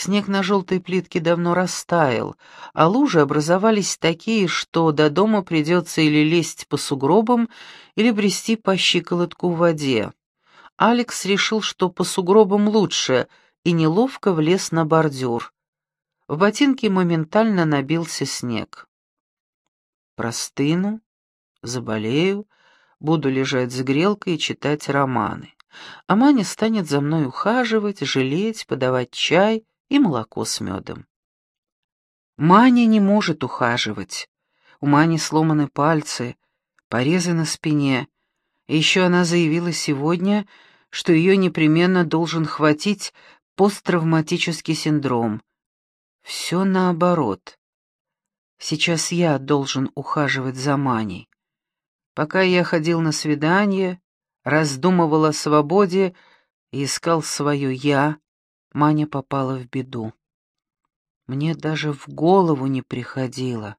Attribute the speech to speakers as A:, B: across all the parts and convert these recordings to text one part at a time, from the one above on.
A: Снег на желтой плитке давно растаял, а лужи образовались такие, что до дома придется или лезть по сугробам, или брести по щиколотку в воде. Алекс решил, что по сугробам лучше, и неловко влез на бордюр. В ботинке моментально набился снег. Простыну, заболею, буду лежать с грелкой и читать романы. А Маня станет за мной ухаживать, жалеть, подавать чай и молоко с медом. Маня не может ухаживать. У Мани сломаны пальцы, порезы на спине. И еще она заявила сегодня, что ее непременно должен хватить посттравматический синдром. Все наоборот. Сейчас я должен ухаживать за Маней. Пока я ходил на свидание, раздумывал о свободе и искал свое «я», Маня попала в беду. Мне даже в голову не приходило,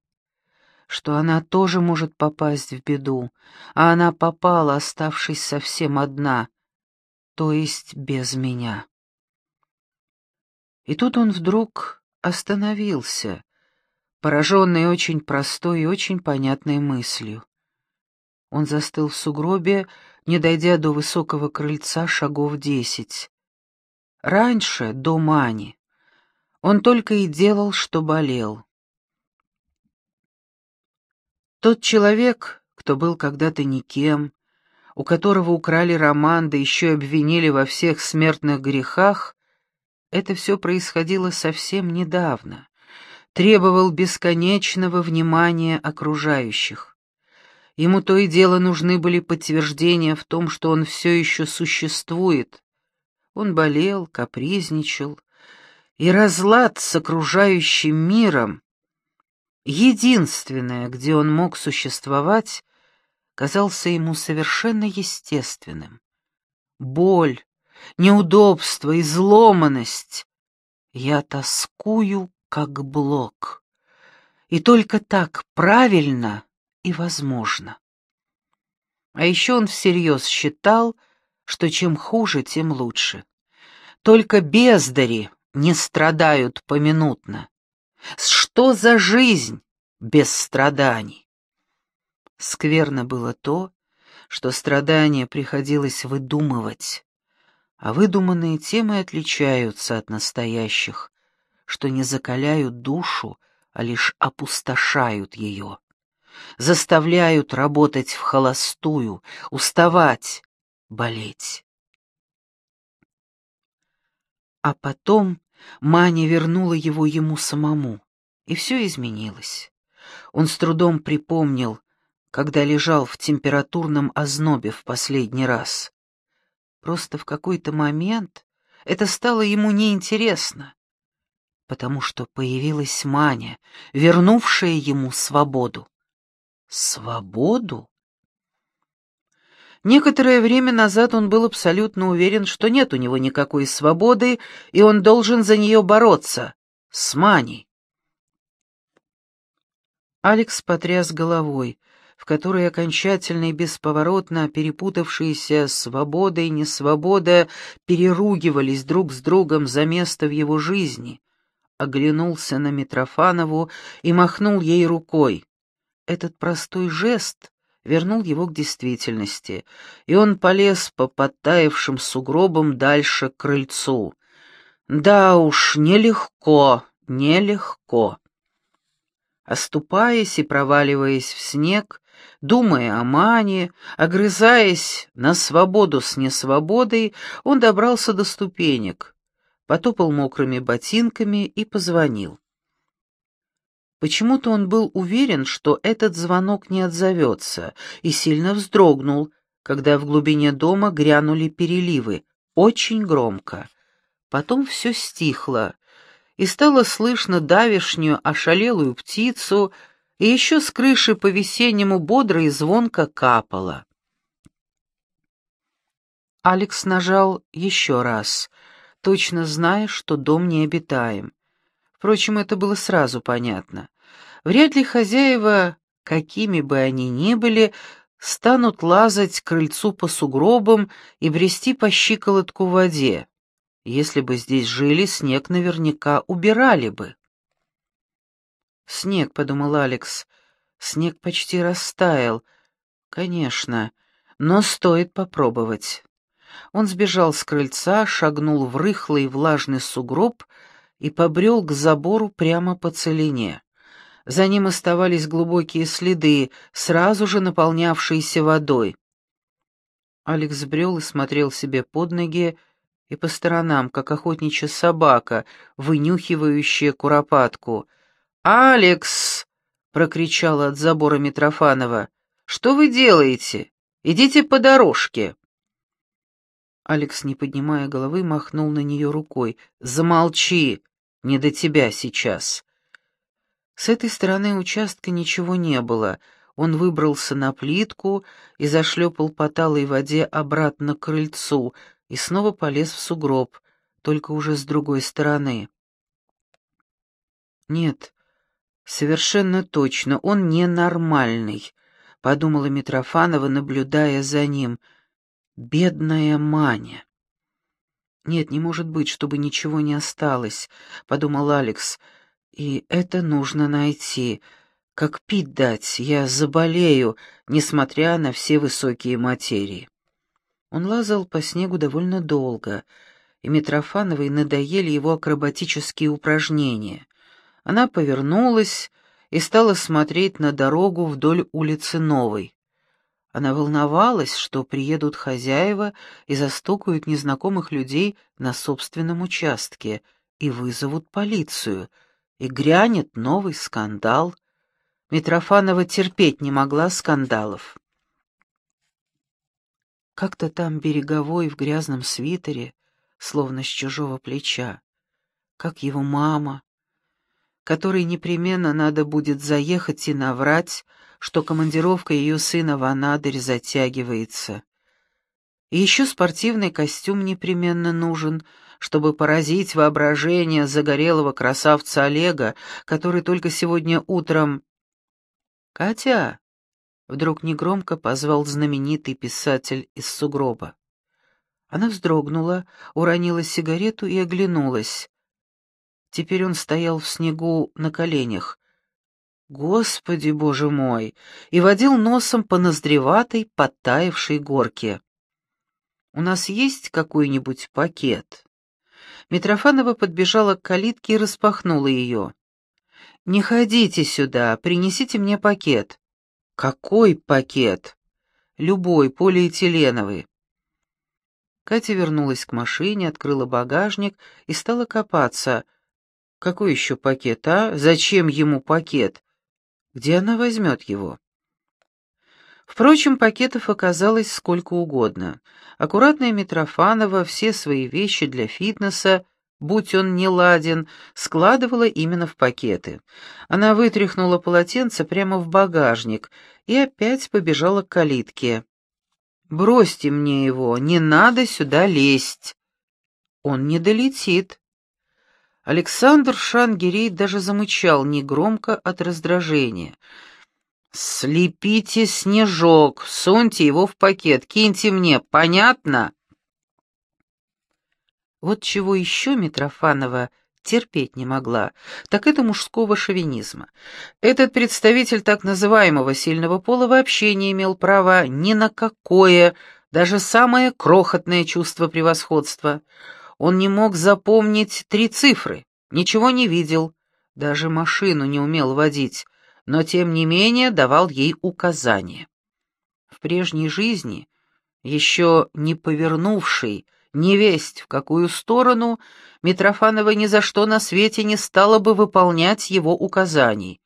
A: что она тоже может попасть в беду, а она попала, оставшись совсем одна, то есть без меня. И тут он вдруг остановился, пораженный очень простой и очень понятной мыслью. Он застыл в сугробе, не дойдя до высокого крыльца шагов десять. Раньше, до Мани, он только и делал, что болел. Тот человек, кто был когда-то никем, у которого украли роман, да еще и обвинили во всех смертных грехах, это все происходило совсем недавно, требовал бесконечного внимания окружающих. Ему то и дело нужны были подтверждения в том, что он все еще существует, он болел, капризничал, и разлад с окружающим миром, единственное, где он мог существовать, казался ему совершенно естественным. Боль, неудобство, изломанность. Я тоскую, как блок. И только так правильно и возможно. А еще он всерьез считал, что чем хуже, тем лучше. Только бездари не страдают поминутно. Что за жизнь без страданий? Скверно было то, что страдания приходилось выдумывать, а выдуманные темы отличаются от настоящих, что не закаляют душу, а лишь опустошают ее, заставляют работать в холостую, уставать, болеть. А потом Маня вернула его ему самому, и все изменилось. Он с трудом припомнил, когда лежал в температурном ознобе в последний раз. Просто в какой-то момент это стало ему неинтересно, потому что появилась Маня, вернувшая ему свободу. Свободу? Некоторое время назад он был абсолютно уверен, что нет у него никакой свободы, и он должен за нее бороться. С Маней. Алекс потряс головой, в которой окончательно и бесповоротно перепутавшиеся свобода и несвобода переругивались друг с другом за место в его жизни. Оглянулся на Митрофанову и махнул ей рукой. Этот простой жест вернул его к действительности, и он полез по подтаявшим сугробам дальше к крыльцу. Да уж, нелегко, нелегко. Оступаясь и проваливаясь в снег, думая о мане, огрызаясь на свободу с несвободой, он добрался до ступенек, потопал мокрыми ботинками и позвонил. Почему-то он был уверен, что этот звонок не отзовется, и сильно вздрогнул, когда в глубине дома грянули переливы, очень громко. Потом все стихло, и стало слышно давишнюю ошалелую птицу, и еще с крыши по-весеннему бодро и звонко капало. Алекс нажал еще раз, точно зная, что дом необитаем. Впрочем, это было сразу понятно. Вряд ли хозяева, какими бы они ни были, станут лазать крыльцу по сугробам и брести по щиколотку в воде. Если бы здесь жили, снег наверняка убирали бы. «Снег», — подумал Алекс, — «снег почти растаял. Конечно, но стоит попробовать». Он сбежал с крыльца, шагнул в рыхлый влажный сугроб и побрел к забору прямо по целине. За ним оставались глубокие следы, сразу же наполнявшиеся водой. Алекс брел и смотрел себе под ноги и по сторонам, как охотничья собака, вынюхивающая куропатку. «Алекс!» — прокричала от забора Митрофанова. «Что вы делаете? Идите по дорожке!» Алекс, не поднимая головы, махнул на нее рукой. «Замолчи! Не до тебя сейчас!» С этой стороны участка ничего не было. Он выбрался на плитку и зашлепал по талой воде обратно к крыльцу и снова полез в сугроб, только уже с другой стороны. «Нет, совершенно точно, он ненормальный», — подумала Митрофанова, наблюдая за ним. «Бедная Маня». «Нет, не может быть, чтобы ничего не осталось», — подумал Алекс, — и это нужно найти. Как пить дать, я заболею, несмотря на все высокие материи. Он лазал по снегу довольно долго, и Митрофановой надоели его акробатические упражнения. Она повернулась и стала смотреть на дорогу вдоль улицы Новой. Она волновалась, что приедут хозяева и застукают незнакомых людей на собственном участке и вызовут полицию — и грянет новый скандал. Митрофанова терпеть не могла скандалов. Как-то там береговой в грязном свитере, словно с чужого плеча, как его мама, которой непременно надо будет заехать и наврать, что командировка ее сына в Анадырь затягивается. И еще спортивный костюм непременно нужен — чтобы поразить воображение загорелого красавца Олега, который только сегодня утром... «Катя!» — вдруг негромко позвал знаменитый писатель из сугроба. Она вздрогнула, уронила сигарету и оглянулась. Теперь он стоял в снегу на коленях. Господи, боже мой! И водил носом по ноздреватой, подтаявшей горке. «У нас есть какой-нибудь пакет?» Митрофанова подбежала к калитке и распахнула ее. «Не ходите сюда, принесите мне пакет». «Какой пакет?» «Любой, полиэтиленовый». Катя вернулась к машине, открыла багажник и стала копаться. «Какой еще пакет, а? Зачем ему пакет? Где она возьмет его?» Впрочем, пакетов оказалось сколько угодно. Аккуратная Митрофанова все свои вещи для фитнеса, будь он не ладен, складывала именно в пакеты. Она вытряхнула полотенце прямо в багажник и опять побежала к калитке. «Бросьте мне его, не надо сюда лезть!» «Он не долетит!» Александр Шангирей даже замычал негромко от раздражения — «Слепите снежок, суньте его в пакет, киньте мне, понятно?» Вот чего еще Митрофанова терпеть не могла, так это мужского шовинизма. Этот представитель так называемого сильного пола вообще не имел права ни на какое, даже самое крохотное чувство превосходства. Он не мог запомнить три цифры, ничего не видел, даже машину не умел водить, но тем не менее давал ей указания. В прежней жизни, еще не повернувшей, невесть в какую сторону, Митрофанова ни за что на свете не стала бы выполнять его указаний.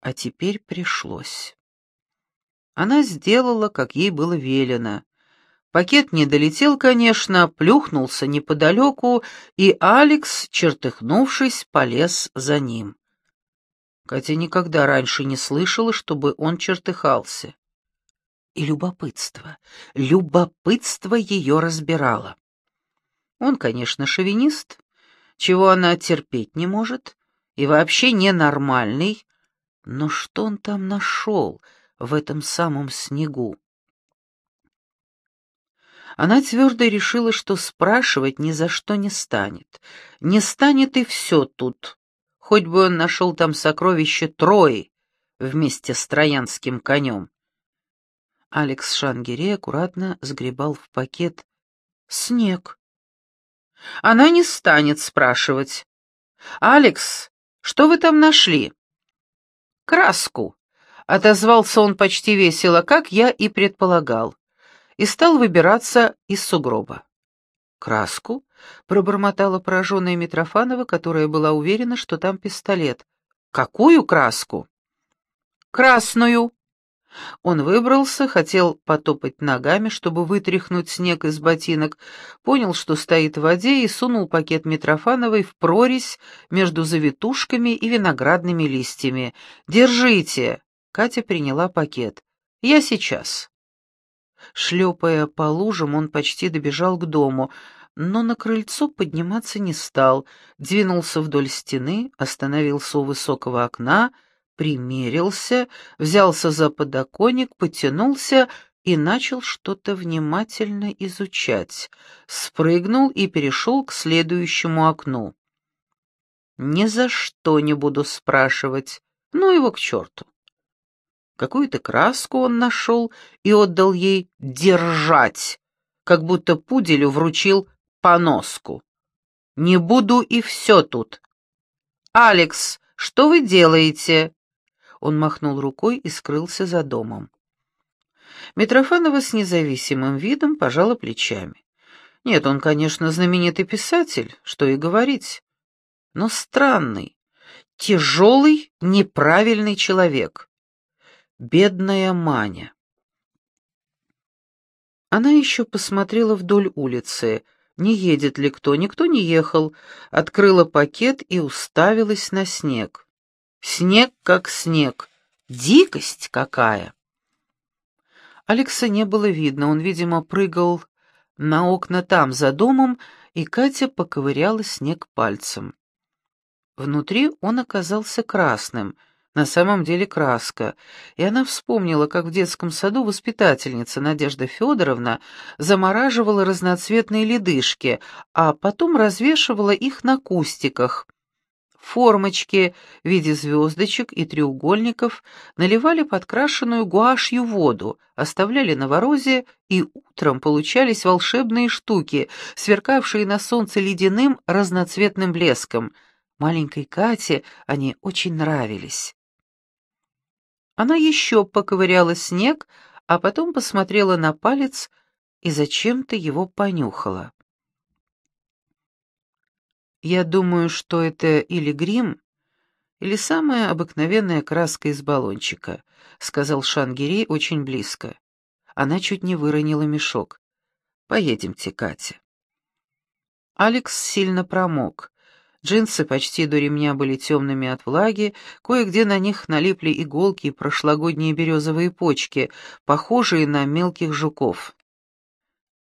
A: А теперь пришлось. Она сделала, как ей было велено. Пакет не долетел, конечно, плюхнулся неподалеку, и Алекс, чертыхнувшись, полез за ним. Катя никогда раньше не слышала, чтобы он чертыхался. И любопытство, любопытство ее разбирало. Он, конечно, шовинист, чего она терпеть не может, и вообще ненормальный, но что он там нашел в этом самом снегу? Она твердо решила, что спрашивать ни за что не станет. Не станет и все тут. Хоть бы он нашел там сокровище Трои вместе с троянским конем. Алекс Шангире аккуратно сгребал в пакет снег. Она не станет спрашивать. «Алекс, что вы там нашли?» «Краску», — отозвался он почти весело, как я и предполагал, и стал выбираться из сугроба. «Краску?» — пробормотала пораженная Митрофанова, которая была уверена, что там пистолет. «Какую краску?» «Красную», он выбрался, хотел потопать ногами, чтобы вытряхнуть снег из ботинок, понял, что стоит в воде, и сунул пакет Митрофановой в прорезь между завитушками и виноградными листьями. «Держите!» — Катя приняла пакет. «Я сейчас». Шлепая по лужам, он почти добежал к дому, но на крыльцо подниматься не стал, двинулся вдоль стены, остановился у высокого окна — примерился, взялся за подоконник, потянулся и начал что-то внимательно изучать, спрыгнул и перешел к следующему окну. «Ни за что не буду спрашивать, ну его к черту». Какую-то краску он нашел и отдал ей «держать», как будто пуделю вручил поноску. «Не буду и все тут». «Алекс, что вы делаете?» Он махнул рукой и скрылся за домом. Митрофанова с независимым видом пожала плечами. Нет, он, конечно, знаменитый писатель, что и говорить, но странный, тяжелый, неправильный человек. Бедная Маня. Она еще посмотрела вдоль улицы, не едет ли кто, никто не ехал, открыла пакет и уставилась на снег. Снег как снег. Дикость какая! Алекса не было видно, он, видимо, прыгал на окна там, за домом, и Катя поковыряла снег пальцем. Внутри он оказался красным, на самом деле краска, и она вспомнила, как в детском саду воспитательница Надежда Федоровна замораживала разноцветные ледышки, а потом развешивала их на кустиках — формочки в виде звездочек и треугольников наливали подкрашенную гуашью воду, оставляли на ворозе, и утром получались волшебные штуки, сверкавшие на солнце ледяным разноцветным блеском. Маленькой Кате они очень нравились. Она еще поковыряла снег, а потом посмотрела на палец и зачем-то его понюхала. Я думаю, что это или грим, или самая обыкновенная краска из баллончика, сказал Шангирей очень близко. Она чуть не выронила мешок. Поедемте, Катя. Алекс сильно промок. Джинсы почти до ремня были темными от влаги, кое-где на них налипли иголки и прошлогодние березовые почки, похожие на мелких жуков.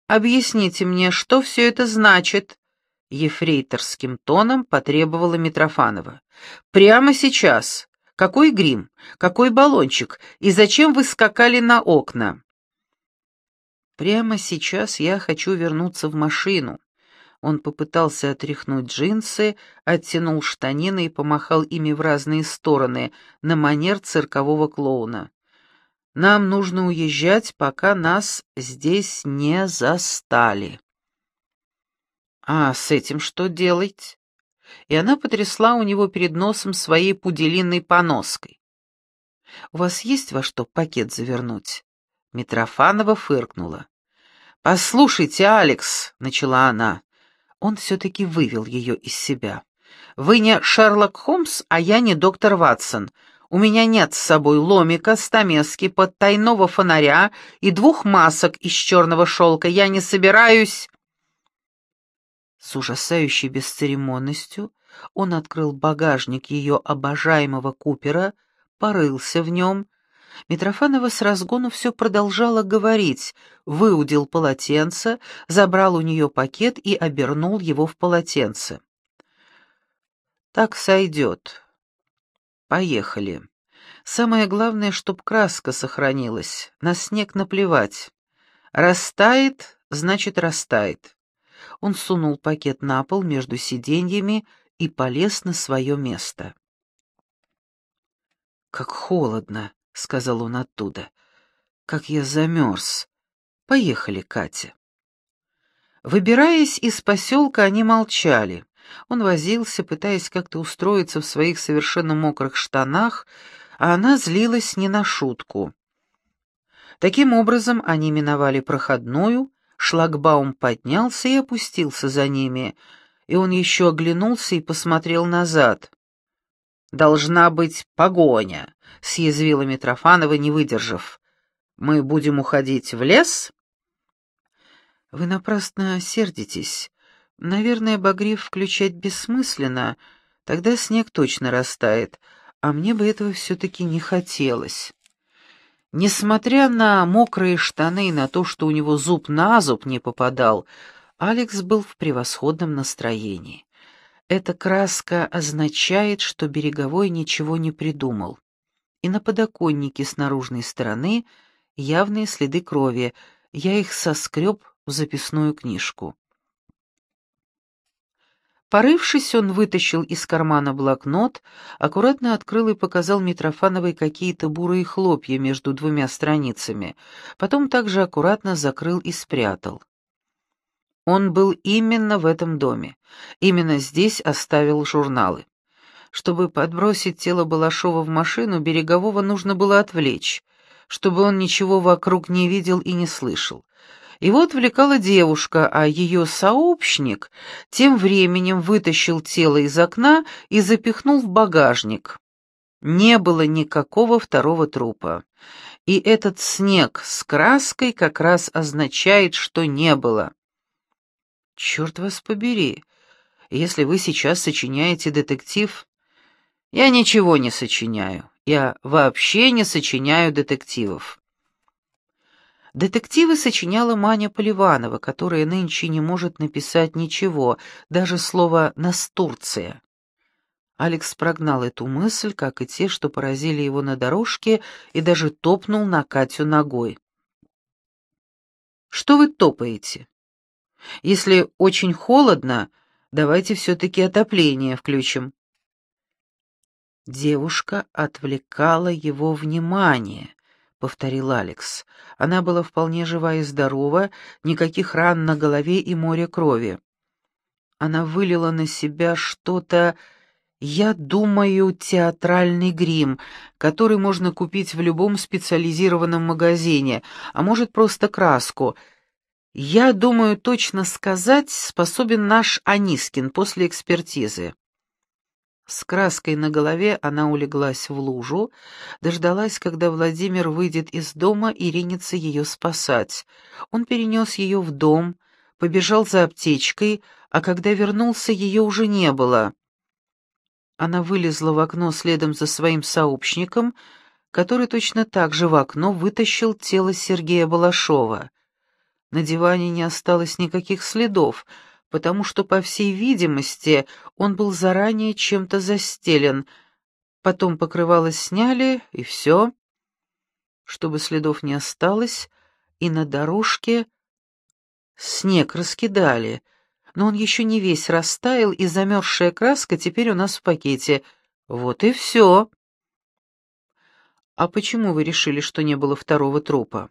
A: «Объясните мне, что все это значит?» ефрейторским тоном потребовала Митрофанова. «Прямо сейчас. Какой грим? Какой баллончик? И зачем вы скакали на окна?» «Прямо сейчас я хочу вернуться в машину». Он попытался отряхнуть джинсы, оттянул штанины и помахал ими в разные стороны, на манер циркового клоуна. «Нам нужно уезжать, пока нас здесь не застали». «А с этим что делать?» И она потрясла у него перед носом своей пуделиной поноской. «У вас есть во что пакет завернуть?» Митрофанова фыркнула. «Послушайте, Алекс», — начала она. Он все-таки вывел ее из себя. «Вы не Шерлок Холмс, а я не доктор Ватсон. У меня нет с собой ломика, стамески, подтайного фонаря и двух масок из черного шелка. Я не собираюсь...» С ужасающей бесцеремонностью он открыл багажник ее обожаемого Купера, порылся в нем. Митрофанова с разгону все продолжала говорить, выудил полотенце, забрал у нее пакет и обернул его в полотенце. «Так сойдет. Поехали. Самое главное, чтоб краска сохранилась, на снег наплевать. Растает, значит, растает. Он сунул пакет на пол между сиденьями и полез на свое место. «Как холодно», — сказал он оттуда. «Как я замерз. Поехали, Катя». Выбираясь из поселка, они молчали. Он возился, пытаясь как-то устроиться в своих совершенно мокрых штанах, а она злилась не на шутку. Таким образом, они миновали проходную, шлагбаум поднялся и опустился за ними, и он еще оглянулся и посмотрел назад. «Должна быть погоня», — съязвила Митрофанова, не выдержав. «Мы будем уходить в лес?» «Вы напрасно сердитесь. Наверное, багрив включать бессмысленно, тогда снег точно растает, а мне бы этого все-таки не хотелось». Несмотря на мокрые штаны и на то, что у него зуб на зуб не попадал, Алекс был в превосходном настроении. Эта краска означает, что Береговой ничего не придумал. И на подоконнике с наружной стороны явные следы крови, я их соскреб в записную книжку. Порывшись, он вытащил из кармана блокнот, аккуратно открыл и показал Митрофановой какие-то бурые хлопья между двумя страницами, потом также аккуратно закрыл и спрятал. Он был именно в этом доме, именно здесь оставил журналы. Чтобы подбросить тело Балашова в машину, Берегового нужно было отвлечь, чтобы он ничего вокруг не видел и не слышал. Его отвлекала девушка, а ее сообщник тем временем вытащил тело из окна и запихнул в багажник. Не было никакого второго трупа. И этот снег с краской как раз означает, что не было. Черт вас побери, если вы сейчас сочиняете детектив... Я ничего не сочиняю. Я вообще не сочиняю детективов. Детективы сочиняла Маня Поливанова, которая нынче не может написать ничего, даже слово «настурция». Алекс прогнал эту мысль, как и те, что поразили его на дорожке, и даже топнул на Катю ногой. «Что вы топаете? Если очень холодно, давайте все-таки отопление включим». Девушка отвлекала его внимание. — повторил Алекс. Она была вполне жива и здорова, никаких ран на голове и море крови. Она вылила на себя что-то, я думаю, театральный грим, который можно купить в любом специализированном магазине, а может просто краску. Я думаю, точно сказать способен наш Анискин после экспертизы. С краской на голове она улеглась в лужу, дождалась, когда Владимир выйдет из дома и ринется ее спасать. Он перенес ее в дом, побежал за аптечкой, а когда вернулся, ее уже не было. Она вылезла в окно следом за своим сообщником, который точно так же в окно вытащил тело Сергея Балашова. На диване не осталось никаких следов — потому что, по всей видимости, он был заранее чем-то застелен. Потом покрывало сняли, и все. Чтобы следов не осталось, и на дорожке снег раскидали, но он еще не весь растаял, и замерзшая краска теперь у нас в пакете. Вот и все. «А почему вы решили, что не было второго трупа?»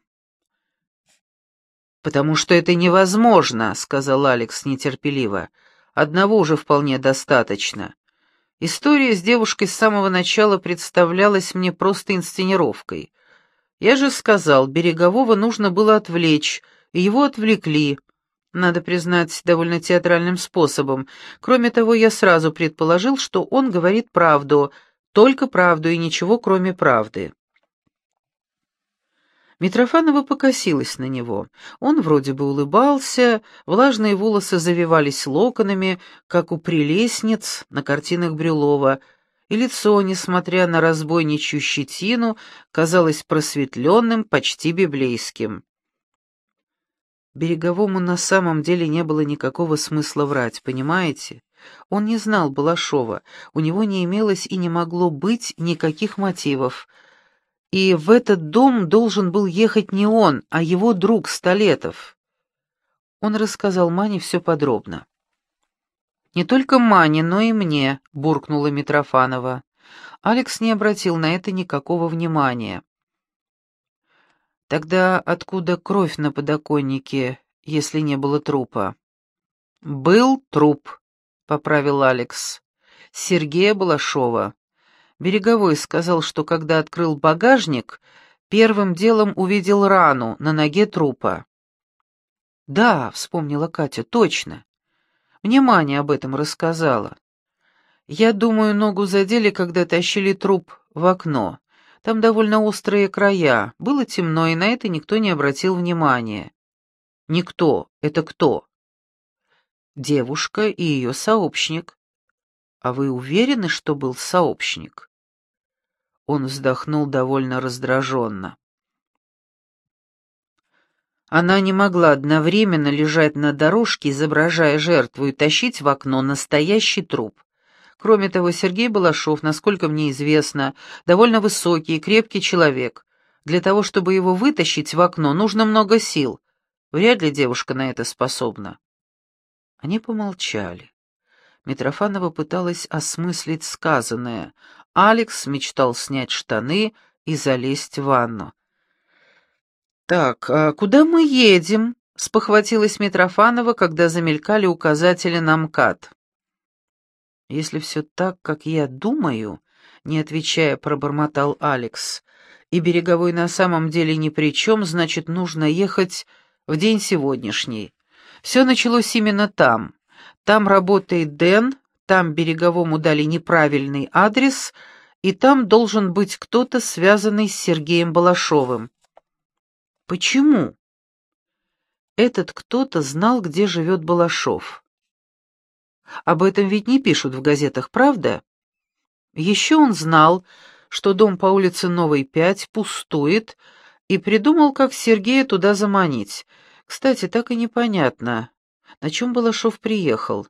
A: «Потому что это невозможно», — сказал Алекс нетерпеливо. «Одного уже вполне достаточно. История с девушкой с самого начала представлялась мне просто инсценировкой. Я же сказал, Берегового нужно было отвлечь, и его отвлекли. Надо признать, довольно театральным способом. Кроме того, я сразу предположил, что он говорит правду, только правду и ничего, кроме правды. Митрофанова покосилась на него. Он вроде бы улыбался, влажные волосы завивались локонами, как у прелестниц на картинах Брюлова, и лицо, несмотря на разбойничью щетину, казалось просветленным, почти библейским. Береговому на самом деле не было никакого смысла врать, понимаете? Он не знал Балашова, у него не имелось и не могло быть никаких мотивов — и в этот дом должен был ехать не он, а его друг Столетов. Он рассказал Мане все подробно. «Не только Мане, но и мне», — буркнула Митрофанова. Алекс не обратил на это никакого внимания. «Тогда откуда кровь на подоконнике, если не было трупа?» «Был труп», — поправил Алекс. «Сергея Балашова. Береговой сказал, что когда открыл багажник, первым делом увидел рану на ноге трупа». «Да», — вспомнила Катя, — «точно. Мне Маня об этом рассказала. Я думаю, ногу задели, когда тащили труп в окно. Там довольно острые края, было темно, и на это никто не обратил внимания. Никто. Это кто? Девушка и ее сообщник. А вы уверены, что был сообщник? Он вздохнул довольно раздраженно. Она не могла одновременно лежать на дорожке, изображая жертву, и тащить в окно настоящий труп. Кроме того, Сергей Балашов, насколько мне известно, довольно высокий и крепкий человек. Для того, чтобы его вытащить в окно, нужно много сил. Вряд ли девушка на это способна. Они помолчали. Митрофанова пыталась осмыслить сказанное. Алекс мечтал снять штаны и залезть в ванну. «Так, а куда мы едем?» — спохватилась Митрофанова, когда замелькали указатели на МКАД. «Если все так, как я думаю», — не отвечая, пробормотал Алекс, «и береговой на самом деле ни при чем, значит, нужно ехать в день сегодняшний. Все началось именно там. Там работает Дэн, там береговому дали неправильный адрес, и там должен быть кто-то, связанный с Сергеем Балашовым. Почему? Этот кто-то знал, где живет Балашов. Об этом ведь не пишут в газетах, правда? Еще он знал, что дом по улице Новой 5 пустует, и придумал, как Сергея туда заманить. Кстати, так и непонятно, на чем Балашов приехал.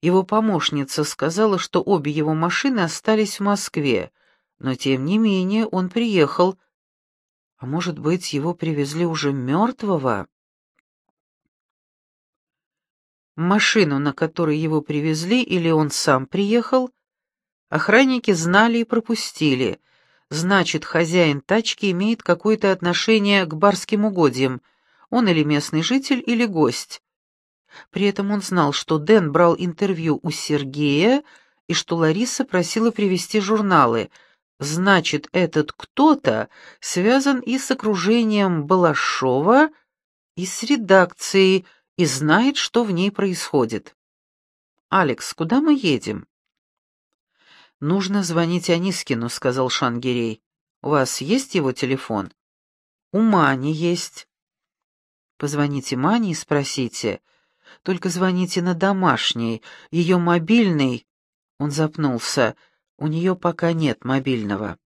A: Его помощница сказала, что обе его машины остались в Москве, но тем не менее он приехал, а может быть, его привезли уже мертвого? Машину, на которой его привезли, или он сам приехал? Охранники знали и пропустили. Значит, хозяин тачки имеет какое-то отношение к барским угодьям. Он или местный житель, или гость. При этом он знал, что Дэн брал интервью у Сергея и что Лариса просила привезти журналы — Значит, этот кто-то связан и с окружением Балашова, и с редакцией, и знает, что в ней происходит. «Алекс, куда мы едем?» «Нужно звонить Анискину», — сказал Шангирей. «У вас есть его телефон?» «У Мани есть». «Позвоните Мане и спросите. Только звоните на домашний, ее мобильный...» Он запнулся. У нее пока нет мобильного.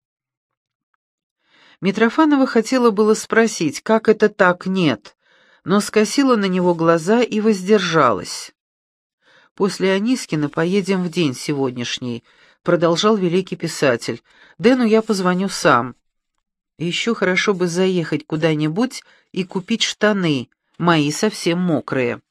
A: Митрофанова хотела было спросить, как это так нет, но скосила на него глаза и воздержалась. «После Анискина поедем в день сегодняшний», — продолжал великий писатель. «Дэну я позвоню сам. еще хорошо бы заехать куда-нибудь и купить штаны, мои совсем мокрые».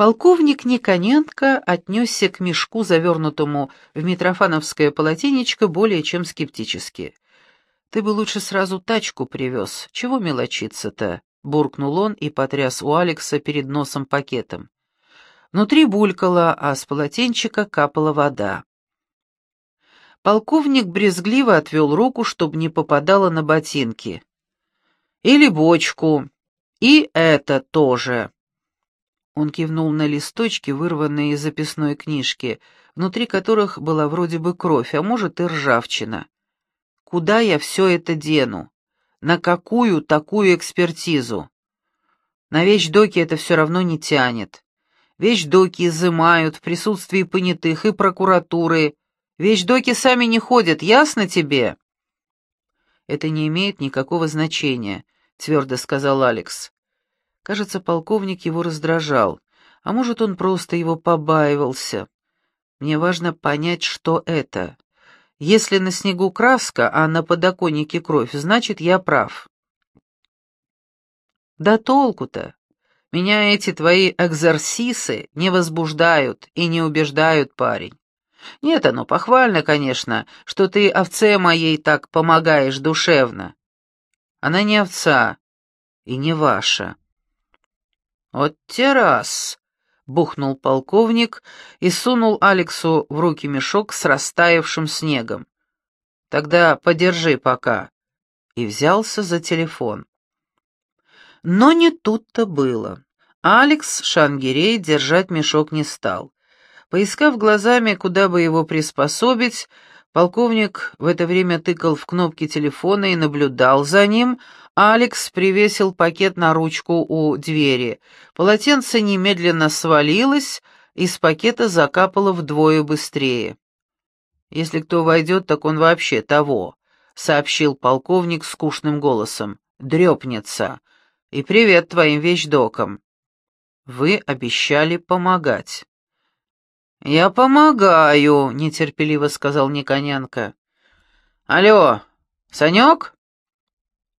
A: Полковник Никоненко отнесся к мешку, завернутому в митрофановское полотенечко, более чем скептически. «Ты бы лучше сразу тачку привез. Чего мелочиться-то?» — буркнул он и потряс у Алекса перед носом пакетом. Внутри булькало, а с полотенчика капала вода. Полковник брезгливо отвел руку, чтобы не попадало на ботинки. «Или бочку. И это тоже». Он кивнул на листочки, вырванные из записной книжки, внутри которых была вроде бы кровь, а может и ржавчина. «Куда я все это дену? На какую такую экспертизу? На вещдоки это все равно не тянет. Вещдоки изымают в присутствии понятых и прокуратуры. Вещдоки сами не ходят, ясно тебе?» «Это не имеет никакого значения», — твердо сказал Алекс. Кажется, полковник его раздражал, а может, он просто его побаивался. Мне важно понять, что это. Если на снегу краска, а на подоконнике кровь, значит, я прав. Да толку-то? Меня эти твои экзорсисы не возбуждают и не убеждают, парень. Нет, оно похвально, конечно, что ты овце моей так помогаешь душевно. Она не овца и не ваша. Вот те раз, бухнул полковник и сунул Алексу в руки мешок с растаявшим снегом. Тогда подержи пока. И взялся за телефон. Но не тут-то было. Алекс Шангирей держать мешок не стал. Поискав глазами, куда бы его приспособить, полковник в это время тыкал в кнопки телефона и наблюдал за ним, Алекс привесил пакет на ручку у двери. Полотенце немедленно свалилось, из пакета закапало вдвое быстрее. «Если кто войдет, так он вообще того», — сообщил полковник скучным голосом. «Дрепнется. И привет твоим вещдокам. Вы обещали помогать». «Я помогаю», — нетерпеливо сказал Никонянко. «Алло, Санек?»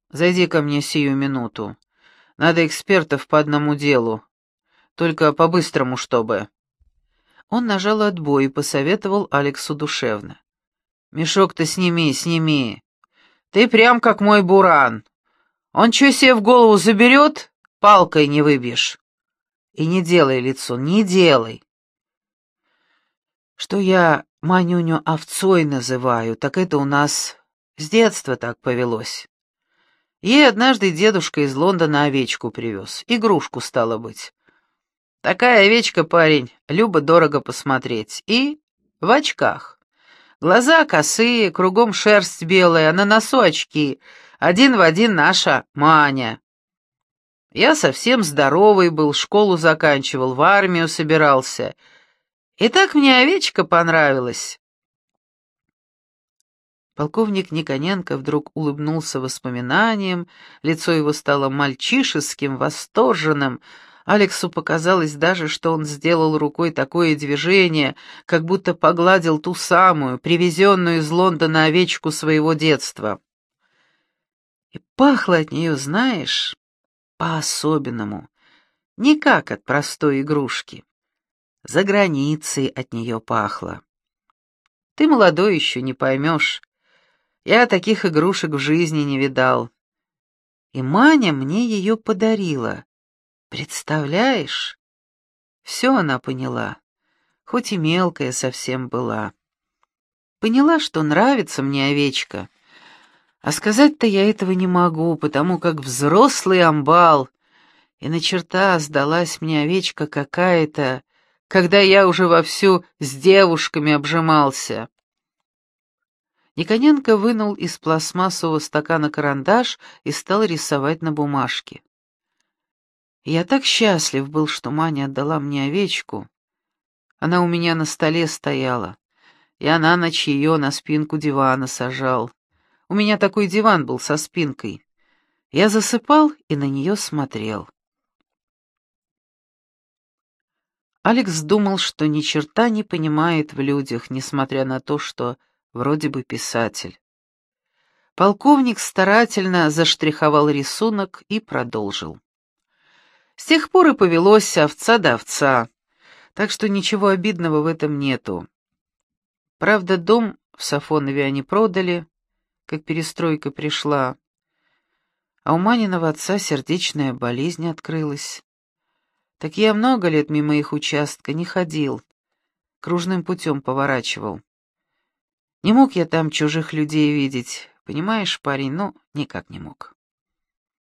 A: «Зайди ко мне сию минуту. Надо экспертов по одному делу. Только по-быстрому, чтобы». Он нажал отбой и посоветовал Алексу душевно. «Мешок-то сними, сними. Ты прям как мой буран. Он что себе в голову заберет, палкой не выбьешь. И не делай лицо, не делай. Что я Манюню овцой называю, так это у нас с детства так повелось. Ей однажды дедушка из Лондона овечку привез, игрушку стало быть. Такая овечка, парень, любо-дорого посмотреть. И в очках. Глаза косые, кругом шерсть белая, а на носу очки. Один в один наша Маня. Я совсем здоровый был, школу заканчивал, в армию собирался. И так мне овечка понравилась. Полковник Никоненко вдруг улыбнулся воспоминанием, лицо его стало мальчишеским, восторженным, Алексу показалось даже, что он сделал рукой такое движение, как будто погладил ту самую, привезенную из Лондона овечку своего детства. И пахло от нее, знаешь, по-особенному, не как от простой игрушки. За границей от нее пахло. Ты молодой еще, не поймешь. Я таких игрушек в жизни не видал. И Маня мне ее подарила. Представляешь? Все она поняла, хоть и мелкая совсем была. Поняла, что нравится мне овечка. А сказать-то я этого не могу, потому как взрослый амбал, и на черта сдалась мне овечка какая-то, когда я уже вовсю с девушками обжимался. Никоненко вынул из пластмассового стакана карандаш и стал рисовать на бумажке. Я так счастлив был, что Маня отдала мне овечку. Она у меня на столе стояла. Я на ночь ее на спинку дивана сажал. У меня такой диван был со спинкой. Я засыпал и на нее смотрел. Алекс думал, что ни черта не понимает в людях, несмотря на то, что вроде бы писатель. Полковник старательно заштриховал рисунок и продолжил. С тех пор и повелось овца да овца, так что ничего обидного в этом нету. Правда, дом в Сафонове они продали, как перестройка пришла, а у Маниного отца сердечная болезнь открылась. Так я много лет мимо их участка не ходил, кружным путем поворачивал. Не мог я там чужих людей видеть, понимаешь, парень, ну, никак не мог.